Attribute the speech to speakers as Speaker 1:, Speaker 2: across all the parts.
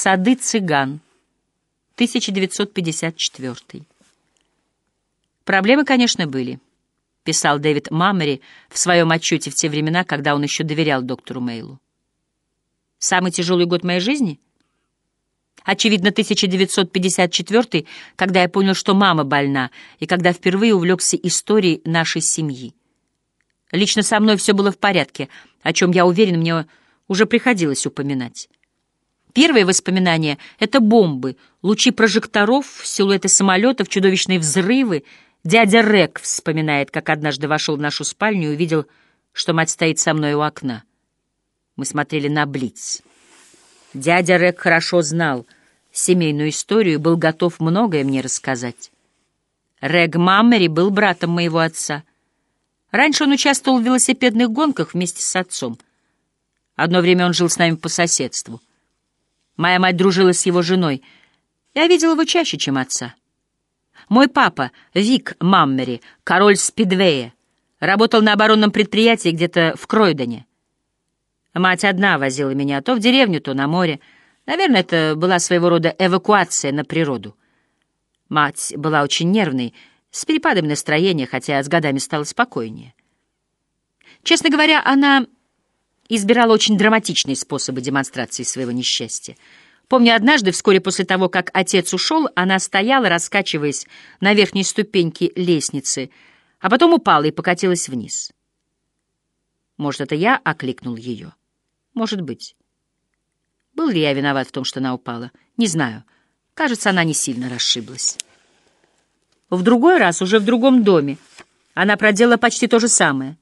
Speaker 1: Сады цыган. 1954. Проблемы, конечно, были, писал Дэвид Маммери в своем отчете в те времена, когда он еще доверял доктору Мейлу. Самый тяжелый год моей жизни? Очевидно, 1954, когда я понял, что мама больна, и когда впервые увлекся историей нашей семьи. Лично со мной все было в порядке, о чем, я уверен, мне уже приходилось упоминать. Первые воспоминания — это бомбы, лучи прожекторов, силуэты самолетов, чудовищные взрывы. Дядя Рек вспоминает, как однажды вошел в нашу спальню и увидел, что мать стоит со мной у окна. Мы смотрели на Блиц. Дядя Рек хорошо знал семейную историю и был готов многое мне рассказать. Рег Маммери был братом моего отца. Раньше он участвовал в велосипедных гонках вместе с отцом. Одно время он жил с нами по соседству. Моя мать дружила с его женой. Я видел его чаще, чем отца. Мой папа, Вик Маммери, король Спидвея, работал на оборонном предприятии где-то в Кройдоне. Мать одна возила меня то в деревню, то на море. Наверное, это была своего рода эвакуация на природу. Мать была очень нервной, с перепадом настроения, хотя с годами стала спокойнее. Честно говоря, она избирала очень драматичные способы демонстрации своего несчастья. Помню, однажды, вскоре после того, как отец ушел, она стояла, раскачиваясь на верхней ступеньке лестницы, а потом упала и покатилась вниз. Может, это я окликнул ее? Может быть. Был ли я виноват в том, что она упала? Не знаю. Кажется, она не сильно расшиблась. В другой раз, уже в другом доме, она проделала почти то же самое.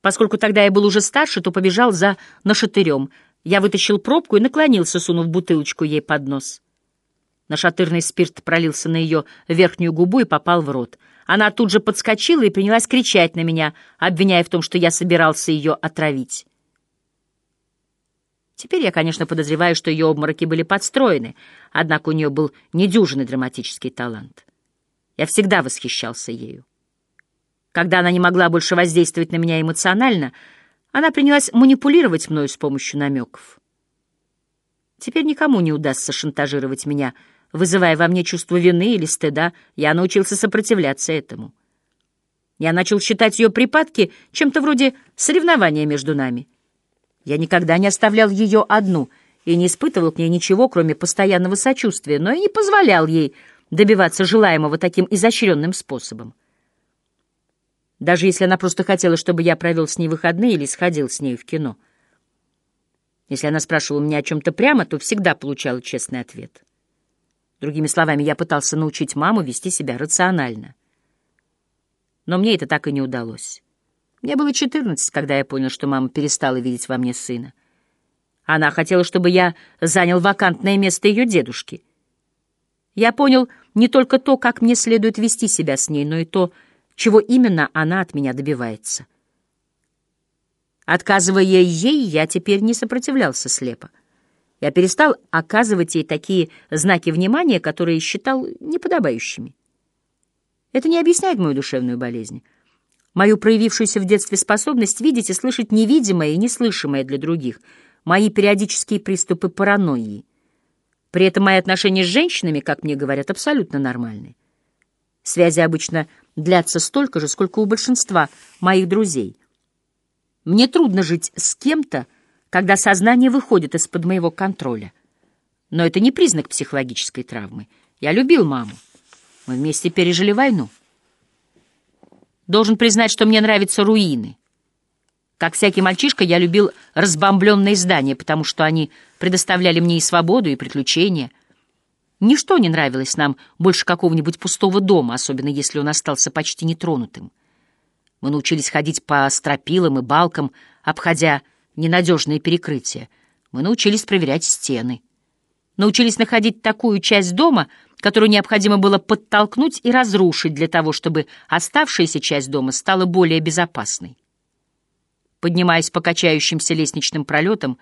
Speaker 1: Поскольку тогда я был уже старше, то побежал за нашатырем. Я вытащил пробку и наклонился, сунув бутылочку ей под нос. Нашатырный спирт пролился на ее верхнюю губу и попал в рот. Она тут же подскочила и принялась кричать на меня, обвиняя в том, что я собирался ее отравить. Теперь я, конечно, подозреваю, что ее обмороки были подстроены, однако у нее был недюжинный драматический талант. Я всегда восхищался ею. Когда она не могла больше воздействовать на меня эмоционально, она принялась манипулировать мною с помощью намеков. Теперь никому не удастся шантажировать меня, вызывая во мне чувство вины или стыда. Я научился сопротивляться этому. Я начал считать ее припадки чем-то вроде соревнования между нами. Я никогда не оставлял ее одну и не испытывал к ней ничего, кроме постоянного сочувствия, но и не позволял ей добиваться желаемого таким изощренным способом. Даже если она просто хотела, чтобы я провел с ней выходные или сходил с ней в кино. Если она спрашивала меня о чем-то прямо, то всегда получала честный ответ. Другими словами, я пытался научить маму вести себя рационально. Но мне это так и не удалось. Мне было четырнадцать, когда я понял, что мама перестала видеть во мне сына. Она хотела, чтобы я занял вакантное место ее дедушки. Я понял, не только то, как мне следует вести себя с ней, но и то, чего именно она от меня добивается. Отказывая ей, я теперь не сопротивлялся слепо. Я перестал оказывать ей такие знаки внимания, которые считал неподобающими. Это не объясняет мою душевную болезнь, мою проявившуюся в детстве способность видеть и слышать невидимое и неслышимое для других, мои периодические приступы паранойи. При этом мои отношения с женщинами, как мне говорят, абсолютно нормальны. Связи обычно длятся столько же, сколько у большинства моих друзей. Мне трудно жить с кем-то, когда сознание выходит из-под моего контроля. Но это не признак психологической травмы. Я любил маму. Мы вместе пережили войну. Должен признать, что мне нравятся руины. Как всякий мальчишка, я любил разбомбленные здания, потому что они предоставляли мне и свободу, и приключения. Ничто не нравилось нам больше какого-нибудь пустого дома, особенно если он остался почти нетронутым. Мы научились ходить по стропилам и балкам, обходя ненадежные перекрытия. Мы научились проверять стены. Научились находить такую часть дома, которую необходимо было подтолкнуть и разрушить для того, чтобы оставшаяся часть дома стала более безопасной поднимаясь по качающимся лестничным пролетам,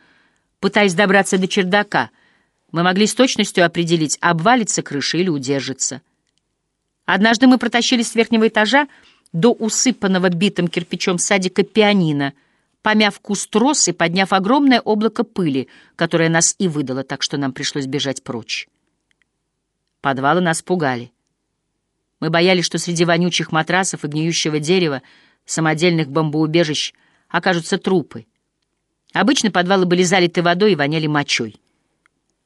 Speaker 1: пытаясь добраться до чердака, мы могли с точностью определить, обвалится крыша или удержится. Однажды мы протащились с верхнего этажа до усыпанного битым кирпичом садика пианино, помяв куст роз и подняв огромное облако пыли, которое нас и выдало, так что нам пришлось бежать прочь. Подвалы нас пугали. Мы боялись, что среди вонючих матрасов и гниющего дерева, самодельных бомбоубежищ, окажутся трупы. Обычно подвалы были залиты водой и воняли мочой.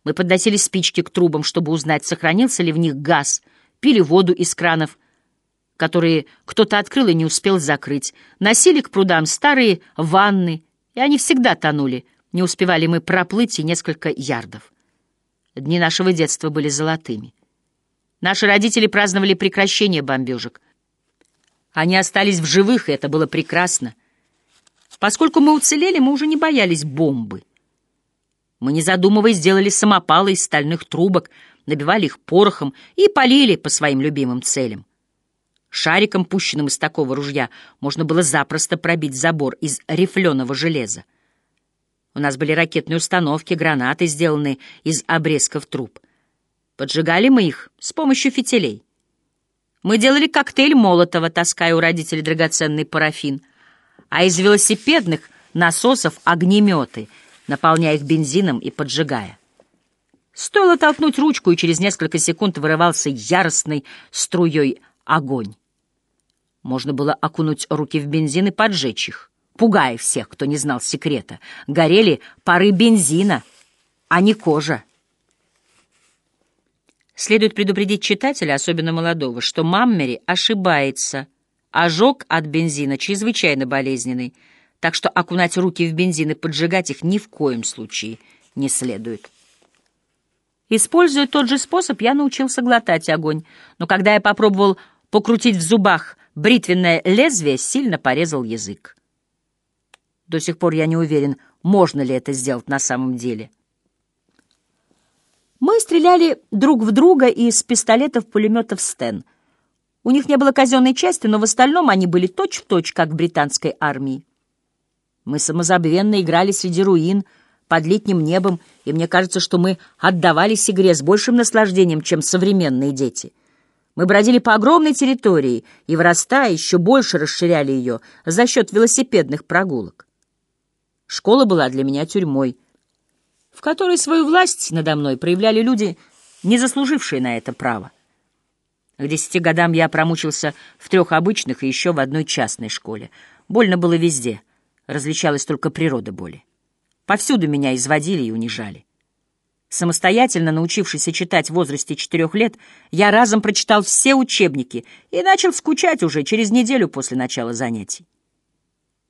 Speaker 1: Мы подносили спички к трубам, чтобы узнать, сохранился ли в них газ, пили воду из кранов, которые кто-то открыл и не успел закрыть, носили к прудам старые ванны, и они всегда тонули, не успевали мы проплыть и несколько ярдов. Дни нашего детства были золотыми. Наши родители праздновали прекращение бомбежек. Они остались в живых, и это было прекрасно. Поскольку мы уцелели, мы уже не боялись бомбы. Мы, не задумываясь, сделали самопалы из стальных трубок, набивали их порохом и полили по своим любимым целям. Шариком, пущенным из такого ружья, можно было запросто пробить забор из рифленого железа. У нас были ракетные установки, гранаты, сделанные из обрезков труб. Поджигали мы их с помощью фитилей. Мы делали коктейль Молотова, таская у родителей драгоценный парафин, а из велосипедных насосов — огнеметы, наполняя их бензином и поджигая. Стоило толкнуть ручку, и через несколько секунд вырывался яростной струей огонь. Можно было окунуть руки в бензин и поджечь их, пугая всех, кто не знал секрета. Горели пары бензина, а не кожа. Следует предупредить читателя, особенно молодого, что Маммери ошибается. Ожог от бензина чрезвычайно болезненный, так что окунать руки в бензин и поджигать их ни в коем случае не следует. Используя тот же способ, я научился глотать огонь, но когда я попробовал покрутить в зубах бритвенное лезвие, сильно порезал язык. До сих пор я не уверен, можно ли это сделать на самом деле. Мы стреляли друг в друга из пистолетов-пулеметов «Стен». У них не было казенной части, но в остальном они были точь-в-точь, точь, как в британской армии. Мы самозабвенно играли среди руин, под летним небом, и мне кажется, что мы отдавались игре с большим наслаждением, чем современные дети — мы бродили по огромной территории и, вырастая, еще больше расширяли ее за счет велосипедных прогулок. Школа была для меня тюрьмой, в которой свою власть надо мной проявляли люди, не заслужившие на это право. К десяти годам я промучился в трех обычных и еще в одной частной школе. Больно было везде, различалась только природа боли. Повсюду меня изводили и унижали. Самостоятельно научившийся читать в возрасте четырех лет, я разом прочитал все учебники и начал скучать уже через неделю после начала занятий.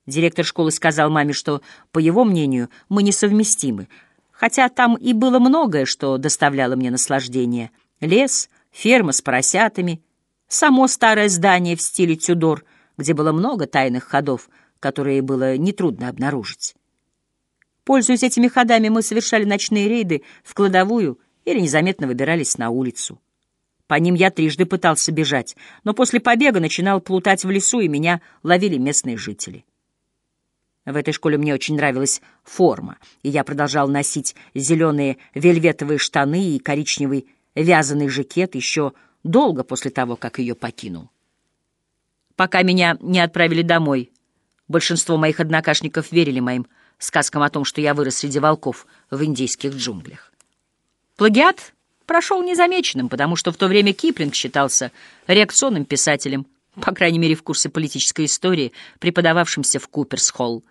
Speaker 1: Директор школы сказал маме, что, по его мнению, мы несовместимы, хотя там и было многое, что доставляло мне наслаждение. Лес, ферма с поросятами, само старое здание в стиле Тюдор, где было много тайных ходов, которые было нетрудно обнаружить. Пользуясь этими ходами, мы совершали ночные рейды в кладовую или незаметно выбирались на улицу. По ним я трижды пытался бежать, но после побега начинал плутать в лесу, и меня ловили местные жители. В этой школе мне очень нравилась форма, и я продолжал носить зеленые вельветовые штаны и коричневый вязаный жакет еще долго после того, как ее покинул. Пока меня не отправили домой, большинство моих однокашников верили моим сказкам о том, что я вырос среди волков в индийских джунглях. Плагиат прошел незамеченным, потому что в то время Киплинг считался реакционным писателем, по крайней мере, в курсе политической истории, преподававшемся в Куперс-Холл.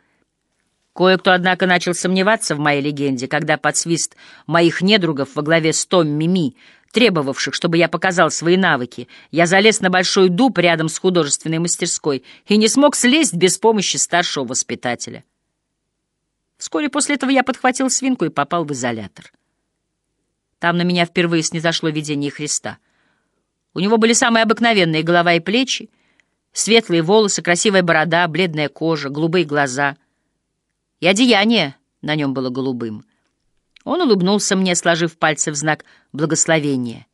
Speaker 1: Кое-кто, однако, начал сомневаться в моей легенде, когда под свист моих недругов во главе с Томми Ми, требовавших, чтобы я показал свои навыки, я залез на большой дуб рядом с художественной мастерской и не смог слезть без помощи старшего воспитателя. Вскоре после этого я подхватил свинку и попал в изолятор. Там на меня впервые снизошло видение Христа. У него были самые обыкновенные голова и плечи, светлые волосы, красивая борода, бледная кожа, голубые глаза. И одеяние на нем было голубым. Он улыбнулся мне, сложив пальцы в знак благословения.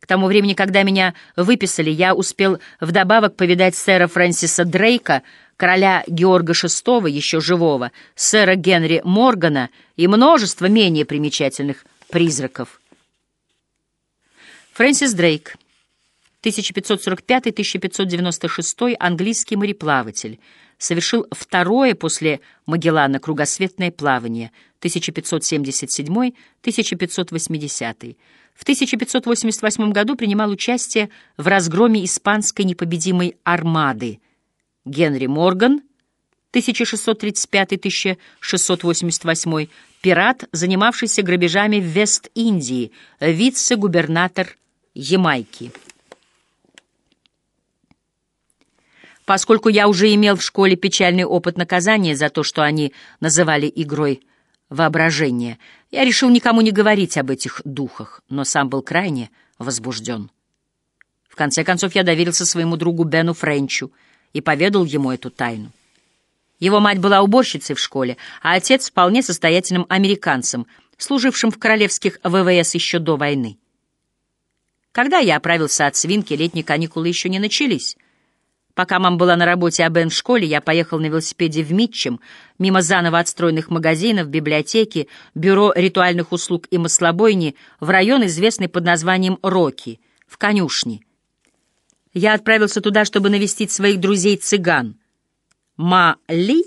Speaker 1: К тому времени, когда меня выписали, я успел вдобавок повидать сэра Фрэнсиса Дрейка — короля Георга VI, еще живого, сэра Генри Моргана и множество менее примечательных призраков. Фрэнсис Дрейк, 1545-1596, английский мореплаватель, совершил второе после Магеллана кругосветное плавание 1577-1580. В 1588 году принимал участие в разгроме испанской непобедимой армады. Генри Морган 1635-1688, пират, занимавшийся грабежами в Вест-Индии, вице-губернатор Ямайки. Поскольку я уже имел в школе печальный опыт наказания за то, что они называли игрой воображения, я решил никому не говорить об этих духах, но сам был крайне возбужден. В конце концов, я доверился своему другу Бену Френчу и поведал ему эту тайну. Его мать была уборщицей в школе, а отец — вполне состоятельным американцем, служившим в королевских ВВС еще до войны. Когда я оправился от свинки, летние каникулы еще не начались. Пока мама была на работе, а Бен в школе, я поехал на велосипеде в Митчем, мимо заново отстроенных магазинов, библиотеки, бюро ритуальных услуг и маслобойни, в район, известный под названием Роки, в конюшне. Я отправился туда, чтобы навестить своих друзей-цыган. Ма Ли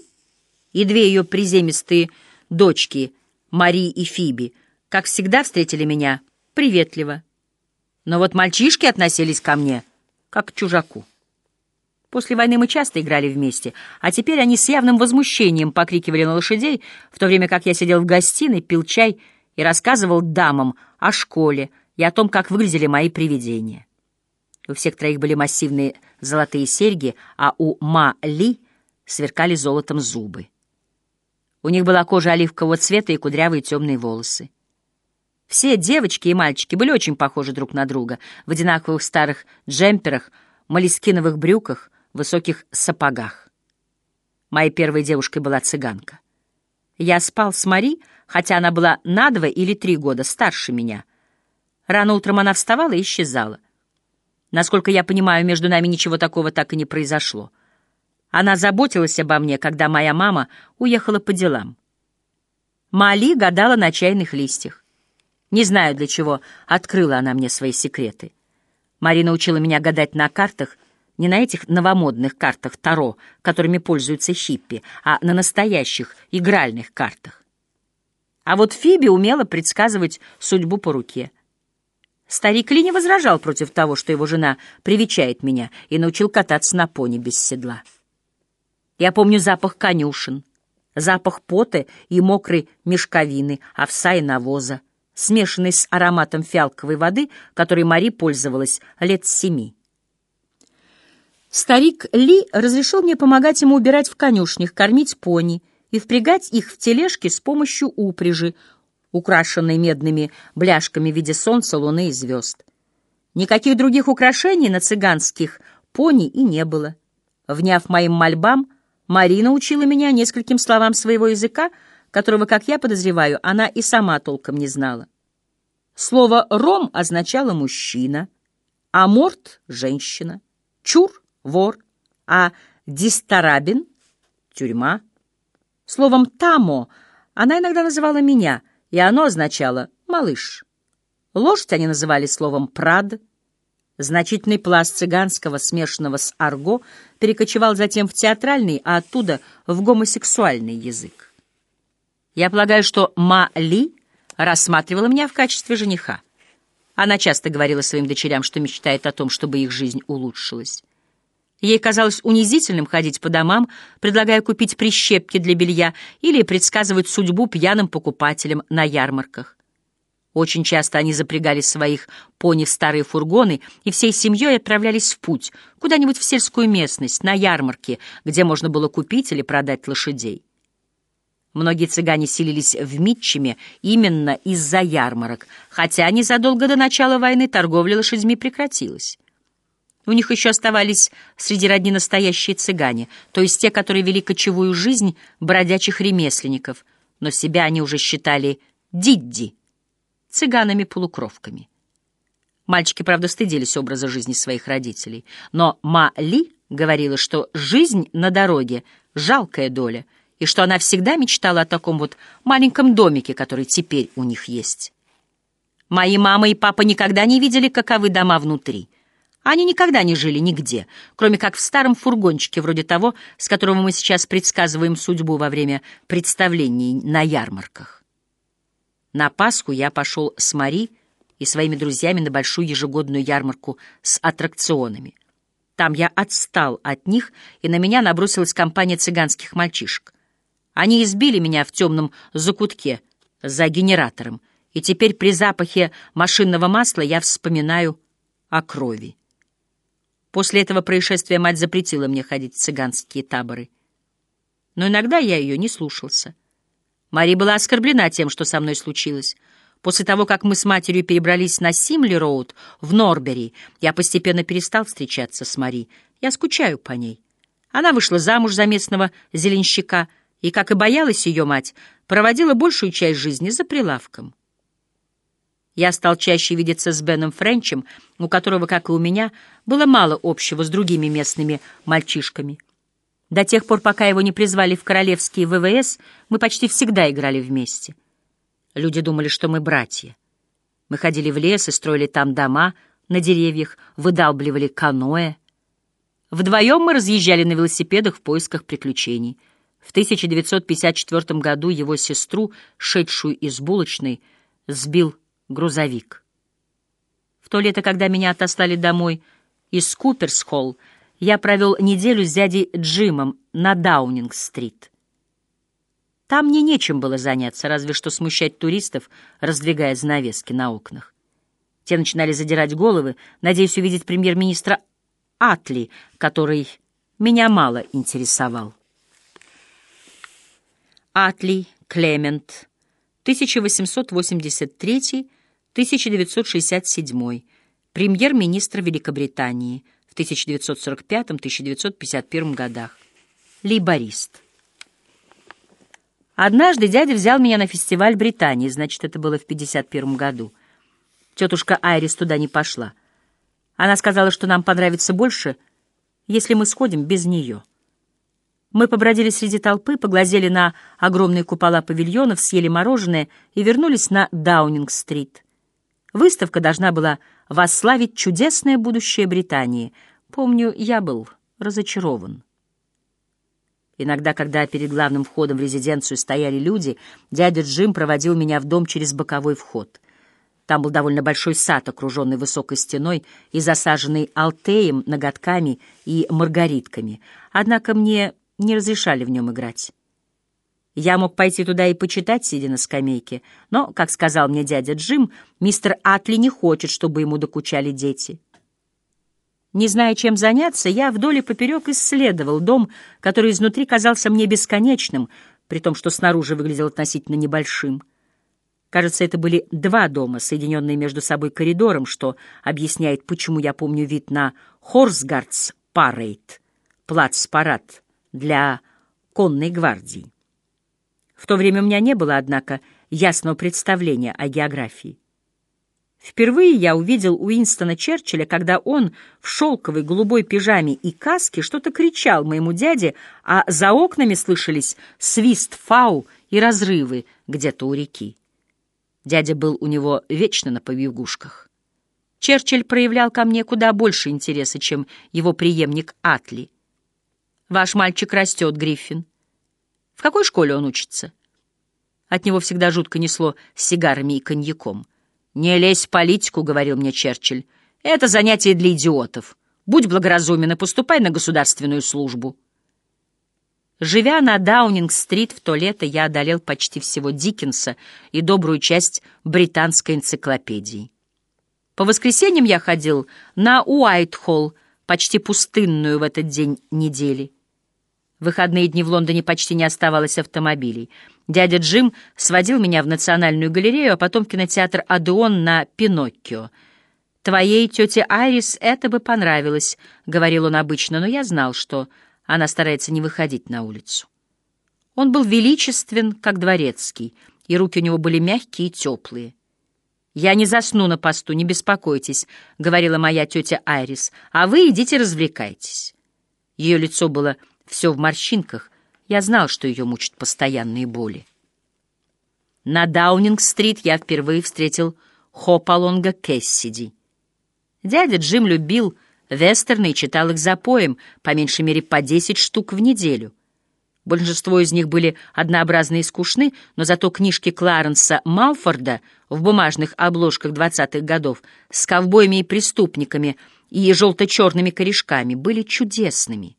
Speaker 1: и две ее приземистые дочки, Мари и Фиби, как всегда встретили меня приветливо. Но вот мальчишки относились ко мне как к чужаку. После войны мы часто играли вместе, а теперь они с явным возмущением покрикивали на лошадей, в то время как я сидел в гостиной, пил чай и рассказывал дамам о школе и о том, как выглядели мои привидения. У всех троих были массивные золотые серьги, а у Ма Ли сверкали золотом зубы. У них была кожа оливкового цвета и кудрявые темные волосы. Все девочки и мальчики были очень похожи друг на друга в одинаковых старых джемперах, молескиновых брюках, высоких сапогах. Моей первой девушкой была цыганка. Я спал с Мари, хотя она была на два или три года старше меня. Рано утром она вставала и исчезала. Насколько я понимаю, между нами ничего такого так и не произошло. Она заботилась обо мне, когда моя мама уехала по делам. Мали гадала на чайных листьях. Не знаю, для чего открыла она мне свои секреты. Марина учила меня гадать на картах — не на этих новомодных картах Таро, которыми пользуются хиппи, а на настоящих игральных картах. А вот Фиби умела предсказывать судьбу по руке. Старик Ли не возражал против того, что его жена привечает меня, и научил кататься на пони без седла. Я помню запах конюшен, запах пота и мокрой мешковины, овса и навоза, смешанный с ароматом фиалковой воды, которой Мари пользовалась лет семи. Старик Ли разрешил мне помогать ему убирать в конюшнях, кормить пони и впрягать их в тележки с помощью упряжи, украшенной медными бляшками в виде солнца, луны и звезд. Никаких других украшений на цыганских пони и не было. Вняв моим мольбам, Марина учила меня нескольким словам своего языка, которого, как я подозреваю, она и сама толком не знала. Слово «ром» означало «мужчина», а «морт» — «женщина», «чур» вор, а дистарабин — тюрьма. Словом «тамо» она иногда называла меня, и оно означало «малыш». Лошадь они называли словом «прад». Значительный пласт цыганского, смешанного с арго, перекочевал затем в театральный, а оттуда в гомосексуальный язык. Я полагаю, что Ма Ли рассматривала меня в качестве жениха. Она часто говорила своим дочерям, что мечтает о том, чтобы их жизнь улучшилась. Ей казалось унизительным ходить по домам, предлагая купить прищепки для белья или предсказывать судьбу пьяным покупателям на ярмарках. Очень часто они запрягали своих пони в старые фургоны и всей семьей отправлялись в путь, куда-нибудь в сельскую местность, на ярмарке, где можно было купить или продать лошадей. Многие цыгане селились в Митчеме именно из-за ярмарок, хотя незадолго до начала войны торговля лошадьми прекратилась. У них еще оставались среди родни настоящие цыгане, то есть те, которые вели кочевую жизнь бродячих ремесленников, но себя они уже считали дидди, цыганами-полукровками. Мальчики, правда, стыдились образа жизни своих родителей, но Ма Ли говорила, что жизнь на дороге — жалкая доля, и что она всегда мечтала о таком вот маленьком домике, который теперь у них есть. Мои мама и папа никогда не видели, каковы дома внутри — Они никогда не жили нигде, кроме как в старом фургончике, вроде того, с которого мы сейчас предсказываем судьбу во время представлений на ярмарках. На Пасху я пошел с Мари и своими друзьями на большую ежегодную ярмарку с аттракционами. Там я отстал от них, и на меня набросилась компания цыганских мальчишек. Они избили меня в темном закутке за генератором, и теперь при запахе машинного масла я вспоминаю о крови. После этого происшествия мать запретила мне ходить в цыганские таборы. Но иногда я ее не слушался. Мари была оскорблена тем, что со мной случилось. После того, как мы с матерью перебрались на Симли-Роуд в Норбери, я постепенно перестал встречаться с Мари. Я скучаю по ней. Она вышла замуж за местного зеленщика и, как и боялась ее мать, проводила большую часть жизни за прилавком. Я стал чаще видеться с Беном Френчем, у которого, как и у меня, было мало общего с другими местными мальчишками. До тех пор, пока его не призвали в королевские ВВС, мы почти всегда играли вместе. Люди думали, что мы братья. Мы ходили в лес и строили там дома на деревьях, выдалбливали каноэ. Вдвоем мы разъезжали на велосипедах в поисках приключений. В 1954 году его сестру, шедшую из булочной, сбил грузовик. В то лето, когда меня отослали домой из Куперс-Холл, я провел неделю с дядей Джимом на Даунинг-стрит. Там мне нечем было заняться, разве что смущать туристов, раздвигая занавески на окнах. Те начинали задирать головы, надеясь увидеть премьер-министра Атли, который меня мало интересовал. Атли Клемент, 1883 1967. Премьер-министр Великобритании в 1945-1951 годах. Лейборист. Однажды дядя взял меня на фестиваль Британии, значит, это было в 51 году. Тетушка Айрис туда не пошла. Она сказала, что нам понравится больше, если мы сходим без нее. Мы побродили среди толпы, поглазели на огромные купола павильонов, съели мороженое и вернулись на Даунинг-стрит. Выставка должна была восславить чудесное будущее Британии. Помню, я был разочарован. Иногда, когда перед главным входом в резиденцию стояли люди, дядя Джим проводил меня в дом через боковой вход. Там был довольно большой сад, окруженный высокой стеной и засаженный алтеем, ноготками и маргаритками. Однако мне не разрешали в нем играть. Я мог пойти туда и почитать, сидя на скамейке, но, как сказал мне дядя Джим, мистер Атли не хочет, чтобы ему докучали дети. Не зная, чем заняться, я вдоль и поперек исследовал дом, который изнутри казался мне бесконечным, при том, что снаружи выглядел относительно небольшим. Кажется, это были два дома, соединенные между собой коридором, что объясняет, почему я помню вид на Хорсгардс Парейд, плац-парад для конной гвардии. В то время у меня не было, однако, ясного представления о географии. Впервые я увидел Уинстона Черчилля, когда он в шелковой голубой пижаме и каске что-то кричал моему дяде, а за окнами слышались свист фау и разрывы где-то у реки. Дядя был у него вечно на побегушках. Черчилль проявлял ко мне куда больше интереса, чем его преемник Атли. «Ваш мальчик растет, Гриффин. В какой школе он учится? От него всегда жутко несло сигарами и коньяком. «Не лезь в политику», — говорил мне Черчилль. «Это занятие для идиотов. Будь благоразумен и поступай на государственную службу». Живя на Даунинг-стрит в то лето, я одолел почти всего Диккенса и добрую часть британской энциклопедии. По воскресеньям я ходил на Уайтхолл, почти пустынную в этот день недели. В выходные дни в Лондоне почти не оставалось автомобилей. Дядя Джим сводил меня в Национальную галерею, а потом в кинотеатр «Адеон» на «Пиноккио». «Твоей тете Айрис это бы понравилось», — говорил он обычно, но я знал, что она старается не выходить на улицу. Он был величествен, как дворецкий, и руки у него были мягкие и теплые. «Я не засну на посту, не беспокойтесь», — говорила моя тетя Айрис, «а вы идите развлекайтесь». Ее лицо было все в морщинках, я знал, что ее мучат постоянные боли. На Даунинг-стрит я впервые встретил Хопалонга Кессиди. Дядя Джим любил вестерны и читал их запоем, по меньшей мере по десять штук в неделю. Большинство из них были однообразны и скучны, но зато книжки Кларенса Малфорда в бумажных обложках двадцатых годов с ковбоями и преступниками и желто-черными корешками были чудесными.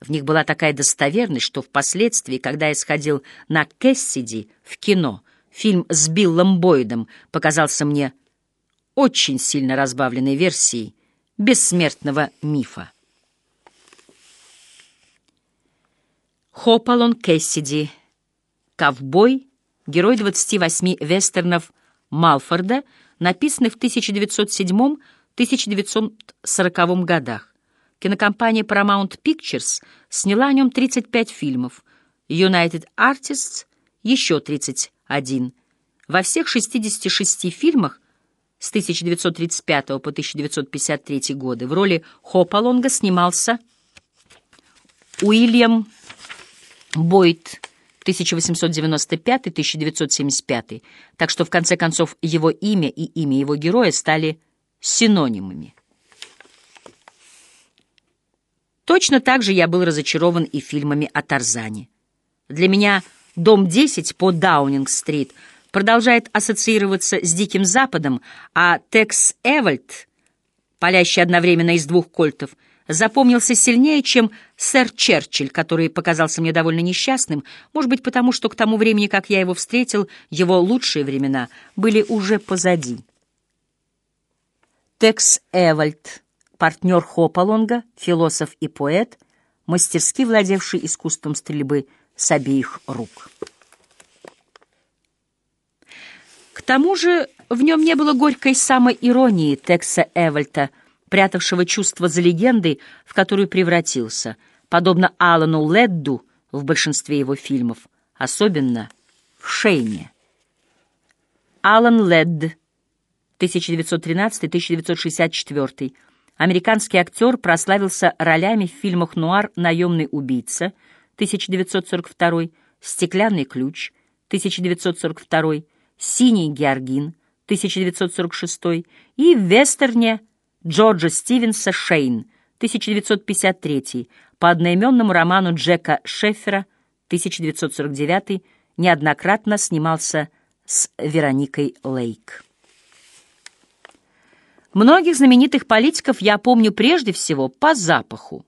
Speaker 1: В них была такая достоверность, что впоследствии, когда я сходил на Кэссиди в кино, фильм с Биллом Бойдом показался мне очень сильно разбавленной версией бессмертного мифа. Хопалон Кэссиди, ковбой, герой 28 вестернов Малфорда, написанных в 1907-1940 годах. Кинокомпания Paramount Pictures сняла о нем 35 фильмов, United Artists — еще 31. Во всех 66 фильмах с 1935 по 1953 годы в роли Хопалонга снимался Уильям Бойд 1895-1975, так что в конце концов его имя и имя его героя стали синонимами. Точно так же я был разочарован и фильмами о Тарзане. Для меня «Дом 10» по Даунинг-стрит продолжает ассоциироваться с Диким Западом, а Текс Эвальд, палящий одновременно из двух кольтов — запомнился сильнее, чем сэр Черчилль, который показался мне довольно несчастным, может быть, потому что к тому времени, как я его встретил, его лучшие времена были уже позади. Текс Эвальд, партнер Хопалонга, философ и поэт, мастерски владевший искусством стрельбы с обеих рук. К тому же в нем не было горькой самоиронии Текса Эвальта — прятавшего чувство за легендой, в которую превратился, подобно Алану Ледду в большинстве его фильмов, особенно в «Шейне». Алан Ледд, 1913-1964, американский актер, прославился ролями в фильмах «Нуар. Наемный убийца» 1942, «Стеклянный ключ» 1942, «Синий георгин» 1946 и в вестерне Джорджа Стивенса «Шейн», 1953, по одноименному роману Джека Шеффера, 1949, неоднократно снимался с Вероникой Лейк. Многих знаменитых политиков я помню прежде всего по запаху.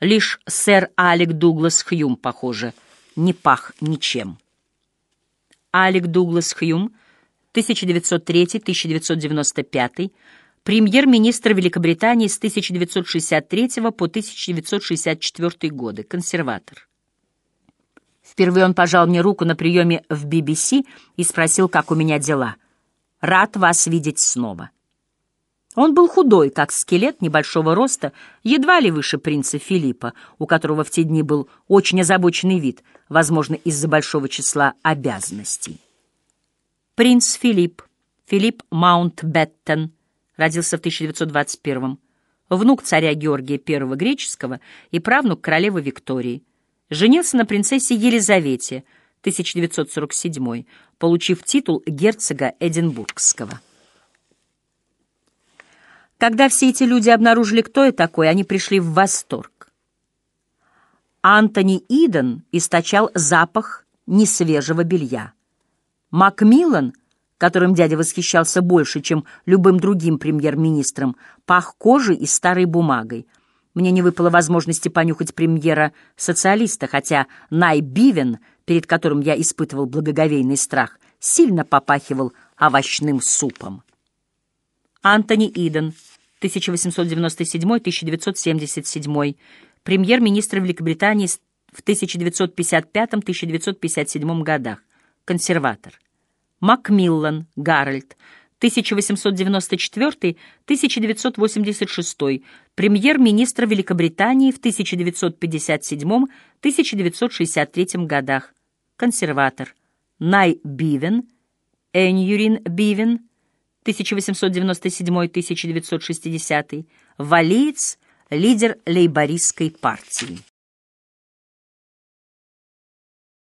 Speaker 1: Лишь сэр Алек Дуглас Хьюм, похоже, не пах ничем. Алек Дуглас Хьюм, 1903-1995, премьер-министр Великобритании с 1963 по 1964 годы, консерватор. Впервые он пожал мне руку на приеме в BBC и спросил, как у меня дела. «Рад вас видеть снова». Он был худой, как скелет небольшого роста, едва ли выше принца Филиппа, у которого в те дни был очень озабоченный вид, возможно, из-за большого числа обязанностей. Принц Филипп, Филипп Маунтбеттен, родился в 1921 внук царя Георгия I греческого и правнук королевы Виктории. Женился на принцессе Елизавете, 1947 получив титул герцога Эдинбургского. Когда все эти люди обнаружили, кто я такой, они пришли в восторг. Антони Иден источал запах несвежего белья. Макмиллан — которым дядя восхищался больше, чем любым другим премьер-министром, пах кожей и старой бумагой. Мне не выпало возможности понюхать премьера-социалиста, хотя Най Бивен, перед которым я испытывал благоговейный страх, сильно попахивал овощным супом. Антони Иден, 1897-1977, премьер-министр Великобритании в 1955-1957 годах, консерватор. Макмиллан Гарольд, 1894-1986, премьер-министр Великобритании в 1957-1963 годах, консерватор. Най Бивен, Эньюрин Бивен, 1897-1960, валиец, лидер лейбористской партии.